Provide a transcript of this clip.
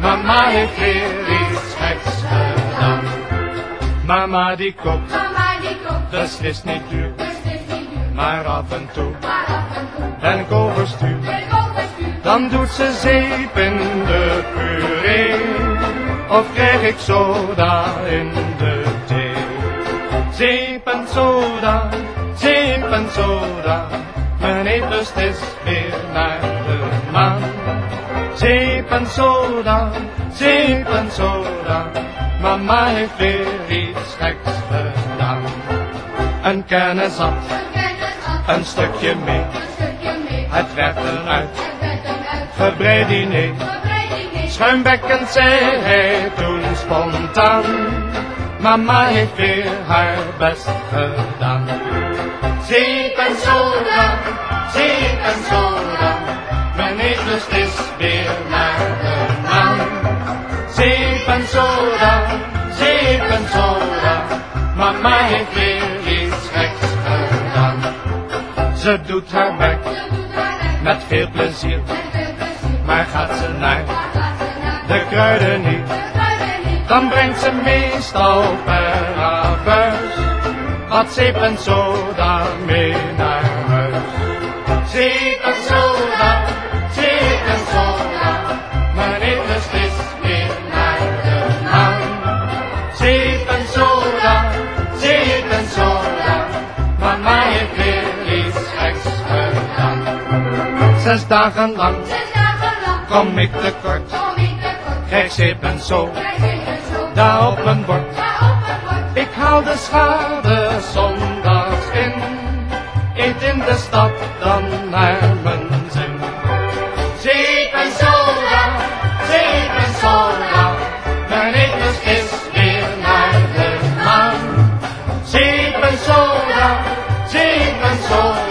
Mama heeft weer iets geks gedaan. Mama die kookt, Mama die kookt, het is niet duur. maar af en toe Maar af en toe ben ik overstuur. ben ik overstuur. Dan doet ze zeep in de puree, of krijg ik soda in de thee. Zeep en soda, zeep en soda, mijn eetlust is weer naar de maan. Zeep en soda, zeep en soda, mama heeft weer iets geks gedaan. Een kennis had Een stukje mee, het werd een gebreid diner. uitgebreid idee. Schuimbekkend zei hij toen spontaan, mama heeft weer haar best gedaan. Zeep en soda, zeep en soda, Zeep en soda, zeep en soda, mama heeft weer iets geks gedaan. Ze doet haar werk met veel plezier, maar gaat ze naar de kruiden niet. Dan brengt ze meestal per abuis wat zeep en soda mee naar huis. Zeep en zes dagen lang. Zes dagen lang. Kom ik tekort. Kom ik tekort. Zeep en zo. Daar op een bord. Ik haal de schade zondags in. Eet in de stad dan naar mijn zin. Zeep en soda. Zeep en soda. Mijn ik weer naar de maan. Zeep en soda. Zeep en soda.